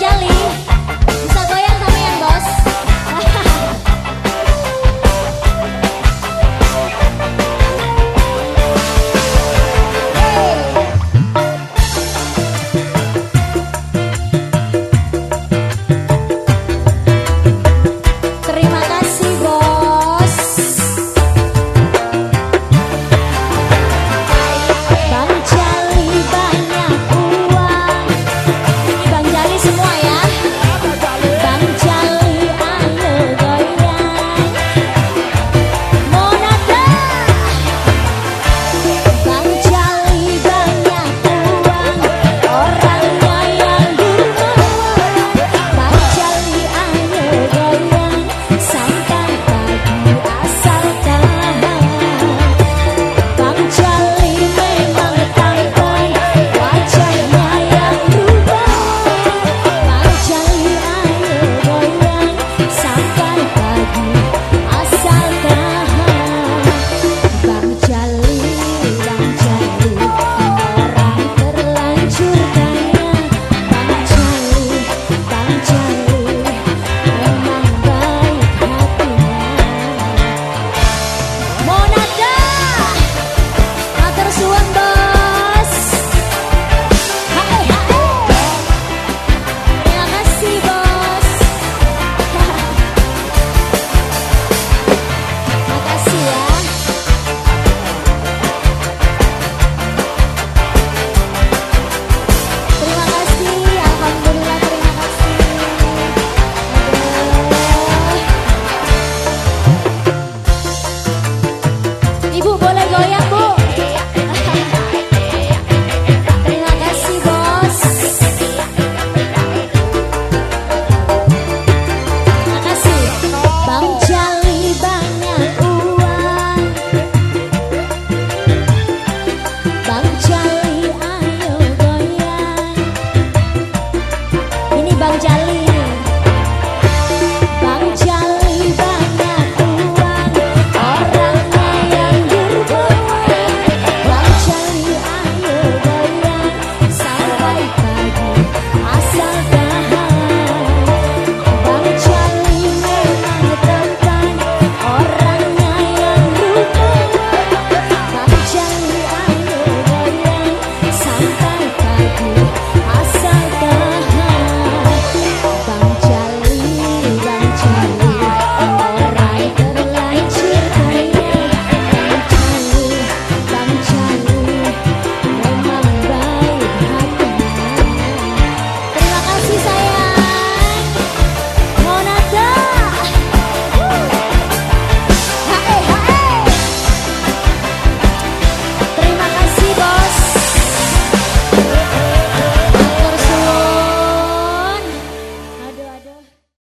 压力。